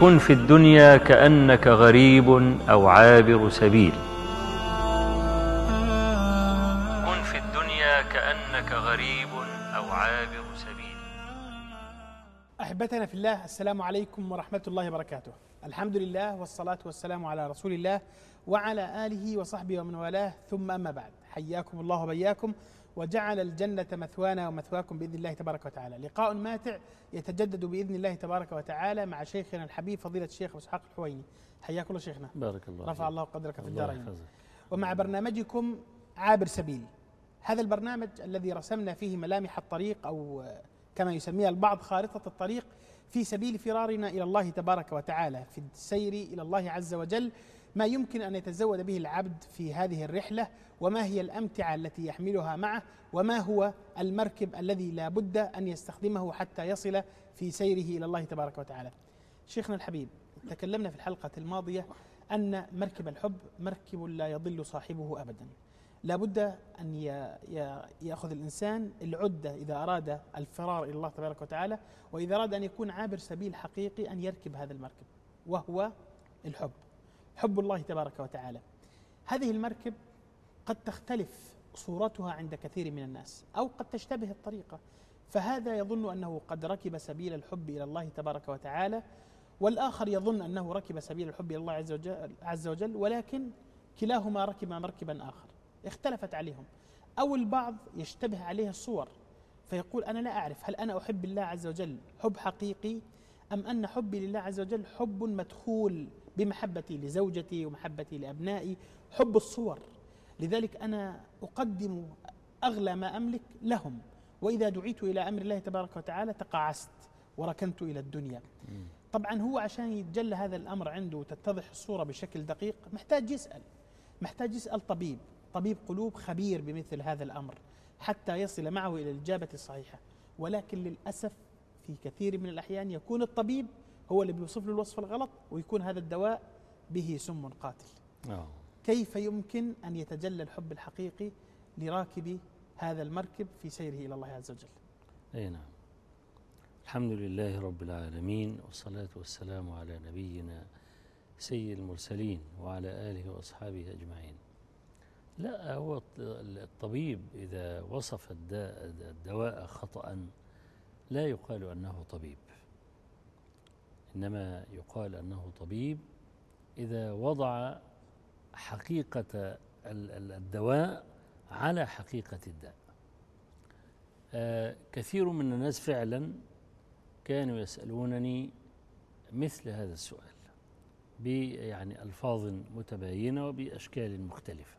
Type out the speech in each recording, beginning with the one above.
كن في الدنيا كأنك غريب أو عابر سبيل. كن في الدنيا كأنك غريب أو عابر سبيل. أحبتنا في الله السلام عليكم ورحمة الله وبركاته. الحمد لله والصلاة والسلام على رسول الله وعلى آله وصحبه ومن والاه. ثم أما بعد حياكم الله وبياكم. وجعل الجنة مثوانا ومثواكم بإذن الله تبارك وتعالى. لقاء ماتع يتجدد بإذن الله تبارك وتعالى مع شيخنا الحبيب فضيلة الشيخ إسحاق الحويني. حياكم الله شيخنا. بارك الله رفع الله قدرك في الدارين. ومع برنامجكم عابر سبيل. هذا البرنامج الذي رسمنا فيه ملامح الطريق أو كما يسميها البعض خارطة الطريق في سبيل فرارنا إلى الله تبارك وتعالى في السير إلى الله عز وجل ما يمكن أن يتزود به العبد في هذه الرحلة وما هي الأمتعة التي يحملها معه وما هو المركب الذي لا بد أن يستخدمه حتى يصل في سيره إلى الله تبارك وتعالى. شيخنا الحبيب تكلمنا في الحلقة الماضية أن مركب الحب مركب لا يضل صاحبه أبدا. لا بد أن يأخذ الإنسان العدة إذا أراد الفرار إلى الله تبارك وتعالى وإذا أراد أن يكون عابر سبيل حقيقي أن يركب هذا المركب وهو الحب. حب الله تبارك وتعالى. هذه المركب قد تختلف صورتها عند كثير من الناس أو قد تشتبه الطريقة. فهذا يظن أنه قد ركب سبيل الحب إلى الله تبارك وتعالى والآخر يظن أنه ركب سبيل الحب إلى الله عز وجل, عز وجل ولكن كلاهما ركب مركبا آخر. اختلفت عليهم. أو البعض يشتبه عليه الصور فيقول أنا لا أعرف هل أنا أحب الله عز وجل حب حقيقي أم أن حبي لله عز وجل حب مدخول بمحبتي لزوجتي ومحبتي لأبنائي حب الصور. لذلك أنا أقدم أغلى ما أملك لهم. وإذا دعيت إلى أمر الله تبارك وتعالى تقاعست وركنت إلى الدنيا. طبعا هو عشان يتجلى هذا الأمر عنده وتتضح الصورة بشكل دقيق محتاج يسأل. محتاج يسأل طبيب. طبيب قلوب خبير بمثل هذا الأمر حتى يصل معه إلى الإجابة الصحيحة. ولكن للأسف في كثير من الأحيان يكون الطبيب هو اللي بيوصف له الوصف الغلط ويكون هذا الدواء به سم قاتل. آه. كيف يمكن أن يتجلى الحب الحقيقي لراكب هذا المركب في سيره إلى الله عز وجل؟ أي نعم. الحمد لله رب العالمين والصلاة والسلام على نبينا سيد المرسلين وعلى آله وأصحابه أجمعين. لا هو الط- الطبيب إذا وصف الدواء خطأ لا يقال أنه طبيب. إنما يقال أنه طبيب إذا وضع حقيقة ال- ال- الدواء على حقيقة الداء. آه، كثير من الناس فعلا كانوا يسألونني مثل هذا السؤال يعني ألفاظ متباينة وبأشكال مختلفة.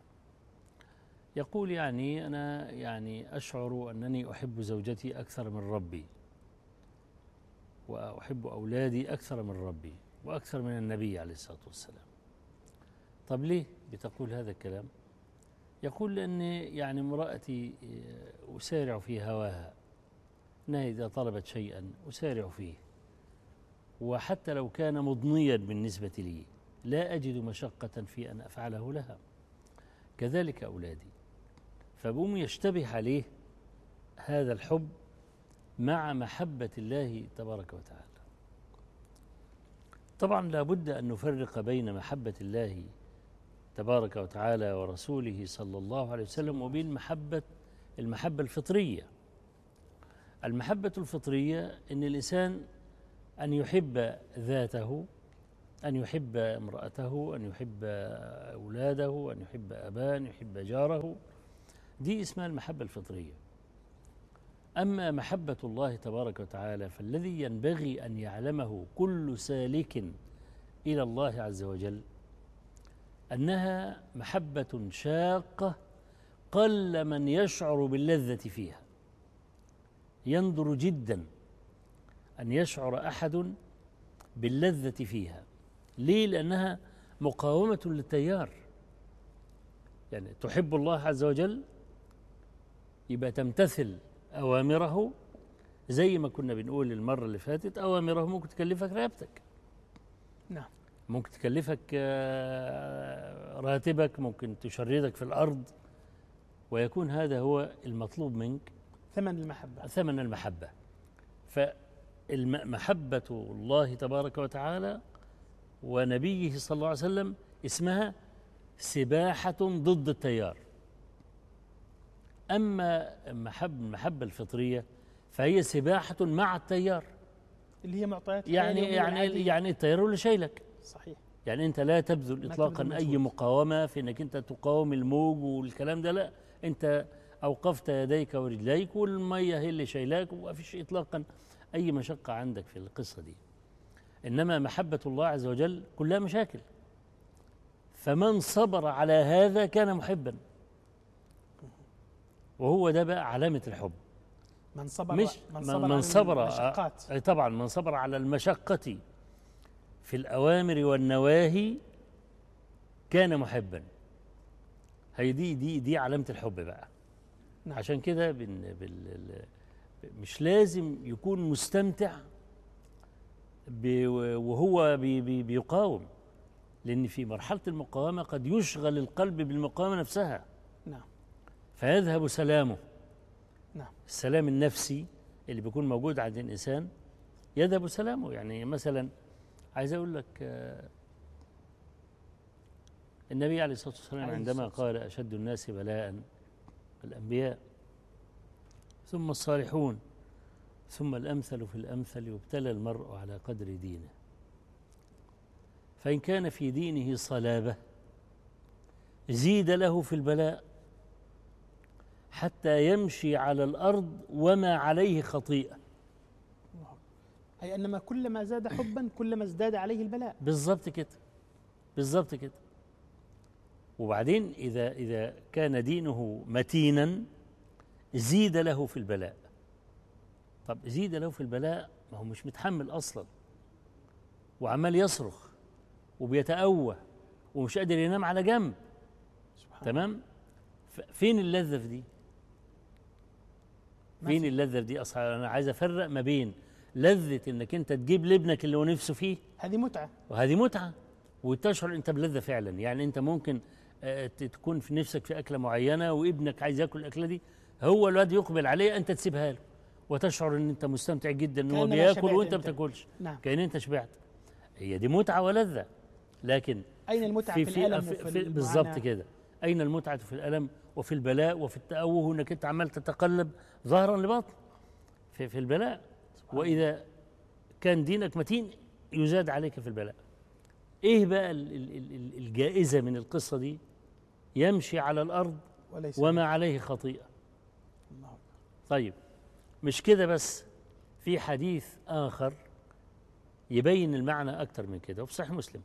يقول يعني أنا يعني أشعر أنني أحب زوجتي أكثر من ربي. وأحب أولادي أكثر من ربي وأكثر من النبي عليه الصلاة والسلام. طب ليه بتقول هذا الكلام؟ يقول لأن يعني امرأتي آه، أسارع في هواها. أنها إذا طلبت شيئا أسارع فيه. وحتى لو كان مضنيا بالنسبة لي لا أجد مشقة في أن أفعله لها. كذلك أولادي. فبوم يشتبه عليه هذا الحب مع محبة الله تبارك وتعالى. طبعا لا بد أن نفرق بين محبة الله تبارك وتعالى ورسوله صلى الله عليه وسلم وبين محبة المحبة الفطرية. المحبة الفطرية أن الإنسان أن يحب ذاته أن يحب امرأته أن يحب أولاده أن يحب أباه أن يحب جاره دي اسمها المحبة الفطرية. أما محبة الله تبارك وتعالى فالذي ينبغي أن يعلمه كل سالك إلى الله عز وجل أنها محبة شاقة قل من يشعر باللذة فيها. يندر جدا أن يشعر أحد باللذة فيها. ليه؟ لأنها مقاومة للتيار. يعني تحب الله عز وجل يبقى تمتثل أوامره زي ما كنا بنقول المرة اللي فاتت أوامره ممكن تكلفك رقبتك. نعم. ممكن تكلفك آه، راتبك ممكن تشردك في الأرض. ويكون هذا هو المطلوب منك. ثمن المحبة. ثمن المحبة. الم- محبة الله تبارك وتعالى ونبيه صلى الله عليه وسلم اسمها سباحة ضد التيار. أما محب المحبة الفطرية فهي سباحة مع التيار. اللي هي معطيات يعني يعني العادية. يعني التيار اللي شايلك صحيح. يعني أنت لا تبذل أي مجهود. مقاومة في إنك أنت تقاوم الموج والكلام ده لا. أنت أوقفت يديك ورجليك والمية هي اللي شايلاك وما فيش اطلاقا أي مشقة عندك في القصة دي. إنما محبة الله عز وجل كلها مشاكل. فمن صبر على هذا كان محبا. وهو ده بقى علامة الحب. من صبر مش من من, صبر من على صبر المشقات. أي طبعا من صبر على المشقة في الأوامر والنواهي كان محبا. هي دي دي دي علامة الحب بقى. نعم. عشان كده بال ال- مش لازم يكون مستمتع ب- وهو بي بي بيقاوم. لأن في مرحلة المقاومة قد يشغل القلب بالمقاومة نفسها. فيذهب سلامه. نعم. السلام النفسي اللي بيكون موجود عند الإنسان يذهب سلامه. يعني مثلا عايز أقول لك آه، النبي عليه الصلاة والسلام عندما الصلاة قال أشد الناس بلاء الأنبياء ثم الصالحون ثم الأمثل في الأمثل يبتلى المرء على قدر دينه. فإن كان في دينه صلابة زيد له في البلاء. حتى يمشي على الأرض وما عليه خطيئة. أي أنما كلما زاد حبا كلما ازداد عليه البلاء. بالظبط كده. بالظبط كده. وبعدين إذا إذا كان دينه متينا زيد له في البلاء. طب زيد له في البلاء ما هو مش متحمل أصلا. وعمال يصرخ وبيتأوه ومش قادر ينام على جنب. سبحان تمام؟ فين اللذة في دي؟ في. اللذة في دي؟ أصلا أنا عايز أفرق ما بين لذة إنك أنت تجيب لابنك اللي هو نفسه فيه. هذه متعة. وهذه متعة. وتشعر أنت بلذة فعلا. يعني أنت ممكن آه، تكون في نفسك في أكلة معينة وابنك عايز ياكل الأكلة دي هو الواد يقبل عليه أنت تسيبها له. وتشعر إن أنت مستمتع جدا إن هو بياكل وأنت ما. بتاكلش. نعم. كأن أنت شبعت. هي دي متعة ولذة. لكن أين المتعة في, في, وفي في بالظبط؟ كده. أين المتعة في الألم وفي البلاء وفي التأوه إنك أنت عمال تتقلب ظهرا لبطن في في البلاء. وإذا كان دينك متين يزاد عليك في البلاء. إيه بقى ال- ال- ال- الجائزة من القصة دي؟ يمشي على الأرض وليس وما عليه أكبر. طيب مش كده بس؟ في حديث آخر يبين المعنى أكثر من كده. وفي صحيح مسلم.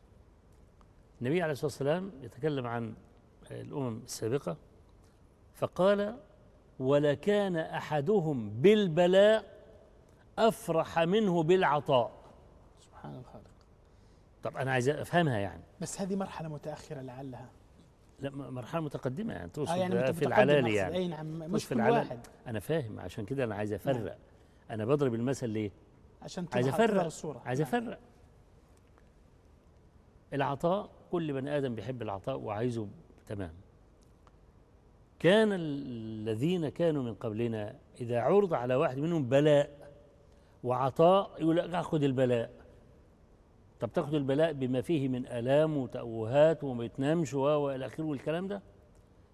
النبي عليه الصلاة والسلام يتكلم عن الأمم السابقة فقال ولكان أحدهم بالبلاء أفرح منه بالعطاء. سبحان الخالق. طب أنا عايز أفهمها يعني. بس هذه مرحلة متأخرة لعلها. لا مرحلة متقدمة يعني تقصد آه يعني في العلالي. يعني. أي نعم مش في كل العلالي. واحد. أنا فاهم عشان كده أنا عايز أفرق. نعم. أنا بضرب المثل ليه؟ عشان عايز تظهر الصورة عايز نعم. أفرق. العطاء كل بني آدم بيحب العطاء وعايزه تمام. كان الذين كانوا من قبلنا إذا عرض على واحد منهم بلاء وعطاء يقول لك أخذ البلاء. طب تأخذ البلاء بما فيه من آلام وتأوهات وما يتنامش و- وإلى آخره والكلام ده؟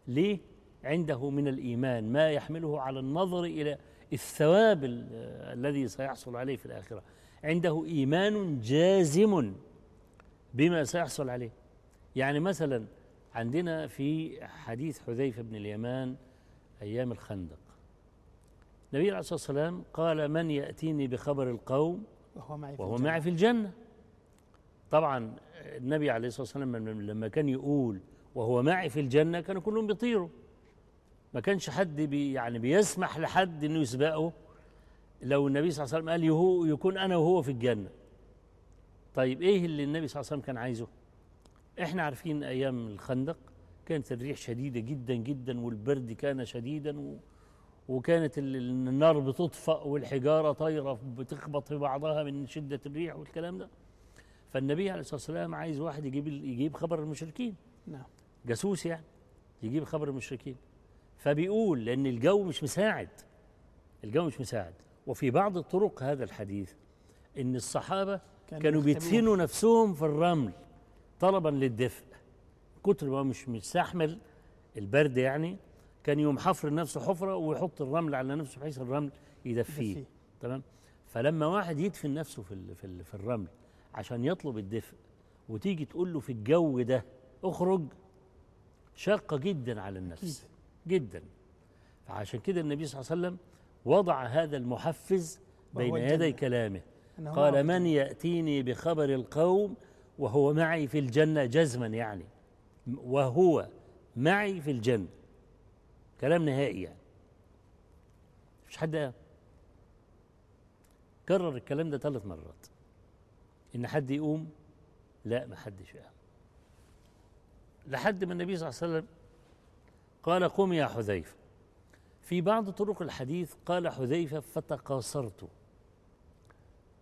ليه؟ عنده من الإيمان ما يحمله على النظر إلى الثواب ال- الذي سيحصل عليه في الآخرة. عنده إيمان جازم بما سيحصل عليه. يعني مثلا عندنا في حديث حذيفة بن اليمان أيام الخندق. النبي عليه الصلاة والسلام قال من يأتيني بخبر القوم وهو معي في وهو الجنة. معي في الجنة. طبعا النبي عليه الصلاة والسلام لما- كان يقول وهو معي في الجنة كانوا كلهم بيطيروا. ما كانش حد بي يعني بيسمح لحد إنه يسبقه. لو النبي صلى الله عليه وسلم قال يهو يكون أنا وهو في الجنة طيب إيه اللي النبي صلى الله عليه وسلم كان عايزه؟ إحنا عارفين أيام الخندق كانت الريح شديدة جدا جدا والبرد كان شديدا و وكانت ال- ال- النار بتطفأ والحجارة طايرة بتخبط في بعضها من شدة الريح والكلام ده. فالنبي عليه الصلاة والسلام عايز واحد يجيب يجيب خبر المشركين. نعم. جاسوس يعني يجيب خبر المشركين. فبيقول لأن الجو مش مساعد الجو مش مساعد. وفي بعض طرق هذا الحديث إن الصحابة كانوا يختبئون. بيدفنوا نفسهم في الرمل. طلبا للدفء. كتر ما مش مستحمل البرد يعني كان يوم حفر نفسه حفرة ويحط الرمل على نفسه بحيث الرمل يدفيه. تمام؟ فلما واحد يدفن نفسه في ال- في ال- في الرمل عشان يطلب الدفء وتيجي تقول له في الجو ده اخرج شاقة جدا على النفس. جدا. فعشان كده النبي صلى الله عليه وسلم وضع هذا المحفز بين يدي. كلامه. قال من يأتيني بخبر القوم وهو معي في الجنة جزما يعني. وهو معي في الجنة. كلام نهائي يعني. مش حد كرر الكلام ده ثلاث مرات. إن حد يقوم لا ما حدش قام. لحد ما النبي صلى الله عليه وسلم قال قم يا حذيفة. في بعض طرق الحديث قال حذيفة فتقاصرت.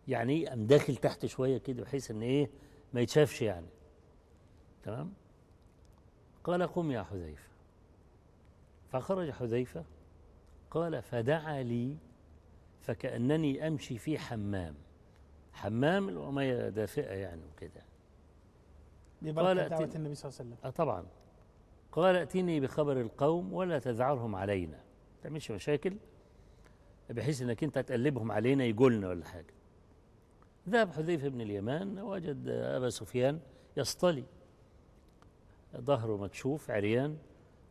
يعني إيه قام داخل تحت شوية كده بحيث إن إيه؟ ما يتشافش يعني. تمام؟ قال قم يا حذيفة. فخرج حذيفة قال فدعا لي فكأنني أمشي في حمام. حمام الميه دافئة يعني وكده. ببركة قال دعوة النبي صلى الله عليه وسلم. آه طبعا. قال ائتني بخبر القوم ولا تذعرهم علينا. تعملش مشاكل؟ بحيث إنك أنت تقلبهم علينا يقولنا ولا حاجة. ذهب حذيفة بن اليمان وجد أبا سفيان يصطلي. ظهره مكشوف عريان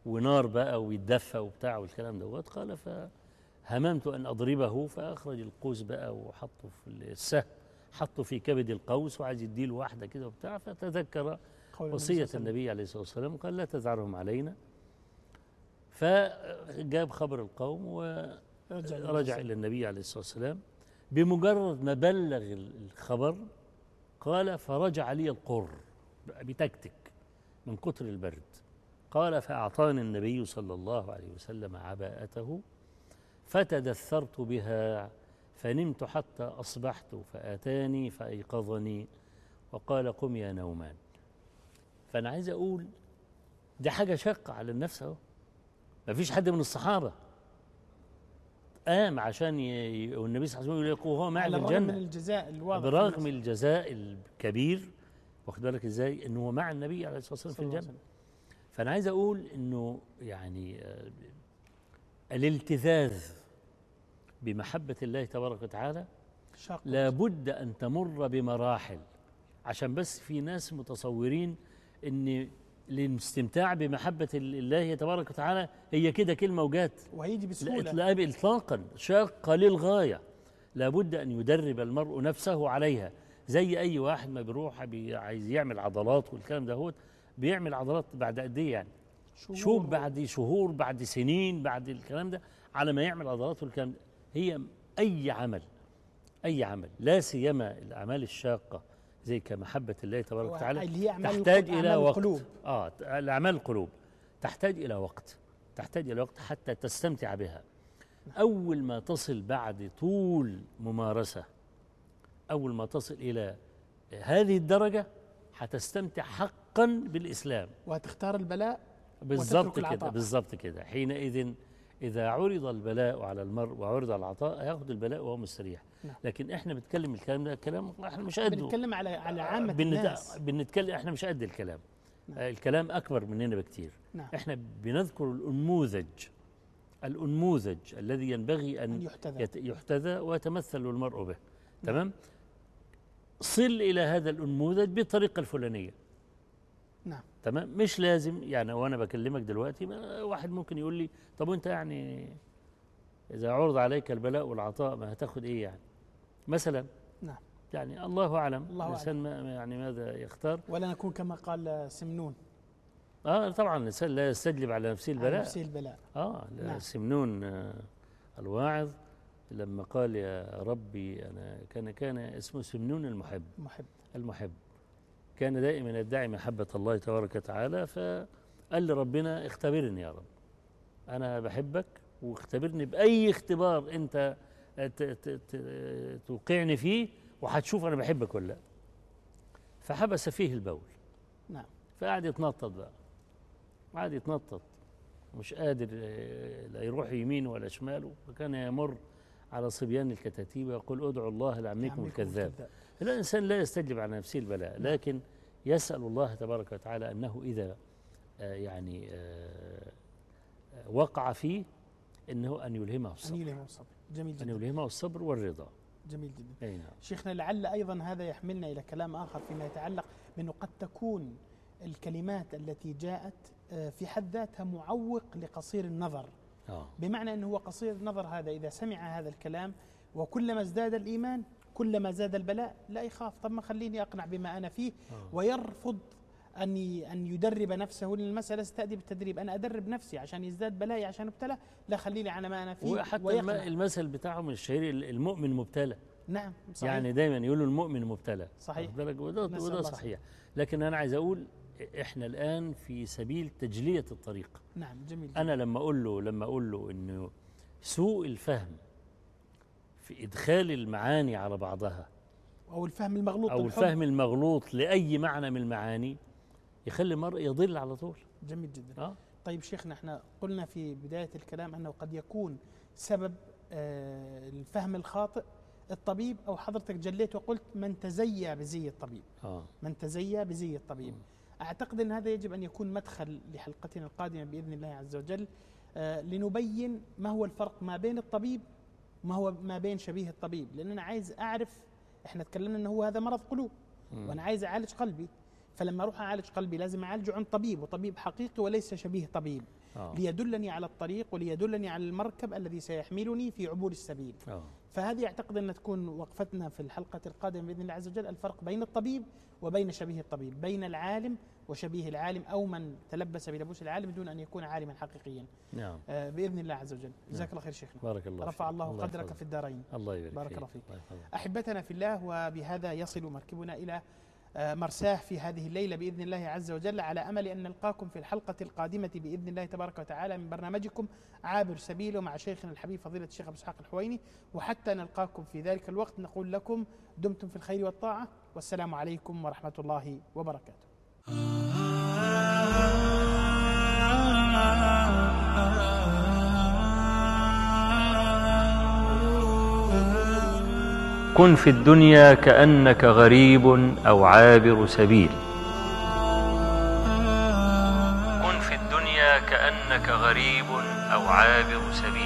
ونار بقى ويتدفى وبتاع والكلام دوت. قال فهممت أن أضربه فأخرج القوس بقى وحطه في السهم حطه في كبد القوس وعايز يديله واحدة كده وبتاع. فتذكر وصية. النبي عليه الصلاة والسلام قال لا تذعرهم علينا. فجاب خبر القوم ورجع إلى النبي عليه الصلاة والسلام. بمجرد ما بلغ الخبر قال فرجع لي القر بتكتك من كتر البرد. قال فأعطاني النبي صلى الله عليه وسلم عباءته فتدثرت بها فنمت حتى أصبحت فأتاني فأيقظني وقال قم يا نومان. فأنا عايز أقول دي حاجة شاقة على النفس أهو. ما فيش حد من الصحابة قام عشان ي... والنبي صلى الله عليه وسلم يقول وهو معي في الرغم من الجزاء الواضح برغم الجزاء الكبير واخد بالك إزاي؟ انه هو مع النبي عليه الصلاة والسلام في الجنة. فأنا عايز أقول إنه يعني آه، الالتذاذ بمحبة الله تبارك وتعالى لابد أن تمر بمراحل. عشان بس في ناس متصورين إن الاستمتاع بمحبة الله تبارك وتعالى هي كده كلمة وجات. وهيجي لا بسهولة إطلاق إطلاقا شاقة للغاية. لابد أن يدرب المرء نفسه عليها. زي أي واحد ما بيروح بي- عايز يعمل عضلات والكلام ده هو بيعمل عضلات بعد قد إيه يعني؟ شهور. شوف بعد شهور بعد سنين بعد الكلام ده على ما يعمل عضلات والكلام ده. هي أي عمل أي عمل لا سيما الأعمال الشاقة. زي كمحبة الله تبارك وتعالى تحتاج إلى وقت. القلوب. ت- الأعمال القلوب. تحتاج إلى وقت. تحتاج إلى وقت حتى تستمتع بها. أول ما تصل بعد طول ممارسة أول ما تصل إلى هذه الدرجة هتستمتع حقا بالإسلام. وهتختار البلاء بالظبط كده. بالظبط كده. حينئذ إذا عرض البلاء على المرء وعرض العطاء هياخد البلاء وهو مستريح. نعم. لكن إحنا بنتكلم الكلام ده كلام إحنا مش قده. بنتكلم على على عامة بنت- الناس. بنتكلم إحنا مش قد الكلام. نعم. آه، الكلام أكبر مننا بكتير. نعم. إحنا بنذكر الأنموذج الأنموذج الذي ينبغي أن أن يحتذى. يت- يحتذى ويتمثل المرء به. تمام؟ صل إلى هذا الأنموذج بالطريقة الفلانية. نعم. تمام؟ مش لازم. يعني وأنا بكلمك دلوقتي واحد ممكن يقول لي طب وأنت يعني إذا عرض عليك البلاء والعطاء ما هتاخد إيه يعني؟ مثلا نعم. يعني الله أعلم. الله الإنسان ما يعني ماذا يختار؟ ولا نكون كما قال سمنون. آه طبعا الإنسان لا يستجلب على نفسه على البلاء. نفسه البلاء. آه نعم. سمنون آه الواعظ لما قال يا ربي أنا كان كان اسمه سمنون المحب. محب المحب. كان دائما يدعي محبة الله تبارك وتعالى فقال لربنا اختبرني يا رب. أنا بحبك واختبرني بأي اختبار أنت توقعني فيه وهتشوف أنا بحبك ولا لأ. فحبس فيه البول. نعم. فقعد يتنطط بقى. قعد يتنطط. مش قادر آه، لا يروح يمين ولا شماله. فكان يمر على صبيان الكتاتيب ويقول ادعوا الله لعمكم الكذاب. الإنسان لا يستجلب على نفسه البلاء لكن يسأل الله تبارك وتعالى أنه إذا آه، يعني آه، وقع فيه أنه أن يلهمه أن الصبر يلهم الصبر. جميل أن جدا. يلهمه الصبر والرضا. جميل جدا. أي نعم. شيخنا لعل أيضا هذا يحملنا إلى كلام آخر فيما يتعلق بأنه قد تكون الكلمات التي جاءت آه، في حد ذاتها معوق لقصير النظر. آه. بمعنى أنه هو قصير النظر هذا إذا سمع هذا الكلام وكلما ازداد الإيمان كلما زاد البلاء لا يخاف طب ما خليني أقنع بما أنا فيه آه. ويرفض أن ي- أن يدرب نفسه المساله تاتي بالتدريب أنا أدرب نفسي عشان يزداد بلائي عشان ابتلى لا خليني على ما أنا فيه وحتى. المثل بتاعهم الشهير المؤمن مبتلى نعم صحيح يعني دايما يقولوا المؤمن مبتلى صحيح. بالك؟ وده, وده صحيح لكن أنا عايز أقول إحنا الآن في سبيل تجلية الطريق نعم جميل جدا. أنا لما أقول له لما أقول له إنه سوء الفهم في إدخال المعاني على بعضها. أو الفهم المغلوط أو بالحب. الفهم المغلوط لأي معنى من المعاني يخلي المرء يضل على طول. جميل جدا. آه. طيب شيخنا إحنا قلنا في بداية الكلام أنه قد يكون سبب آه، الفهم الخاطئ الطبيب أو حضرتك جليت وقلت من تزيى بزي الطبيب. آه. من تزيى بزي الطبيب. مم. أعتقد إن هذا يجب أن يكون مدخل لحلقتنا القادمة بإذن الله عز وجل آه، لنبين ما هو الفرق ما بين الطبيب وما هو ما بين شبيه الطبيب. لأن أنا عايز أعرف إحنا تكلمنا انه هو هذا مرض قلوب مم. وأنا عايز أعالج قلبي. فلما أروح أعالج قلبي لازم أعالجه عن طبيب وطبيب حقيقي وليس شبيه طبيب. آه. ليدلني على الطريق وليدلني على المركب الذي سيحملني في عبور السبيل. آه. فهذه أعتقد أن تكون وقفتنا في الحلقة القادمة بإذن الله عز وجل الفرق بين الطبيب وبين شبيه الطبيب بين العالم وشبيه العالم أو من تلبس بلبوس العالم دون أن يكون عالما حقيقيا نعم آه، بإذن الله عز وجل جزاك الله خير شيخنا بارك الله رفع فيك. الله قدرك. في الدارين الله يبارك بارك فيك. الله فيك. أحبتنا في الله وبهذا يصل مركبنا إلى مرساه في هذه الليلة بإذن الله عز وجل على أمل أن نلقاكم في الحلقة القادمة بإذن الله تبارك وتعالى من برنامجكم عابر سبيله مع شيخنا الحبيب فضيلة الشيخ ابو اسحاق الحويني وحتى نلقاكم في ذلك الوقت نقول لكم دمتم في الخير والطاعة والسلام عليكم ورحمة الله وبركاته. كن في الدنيا كأنك غريب أو عابر سبيل. كن في الدنيا كأنك غريب أو عابر سبيل.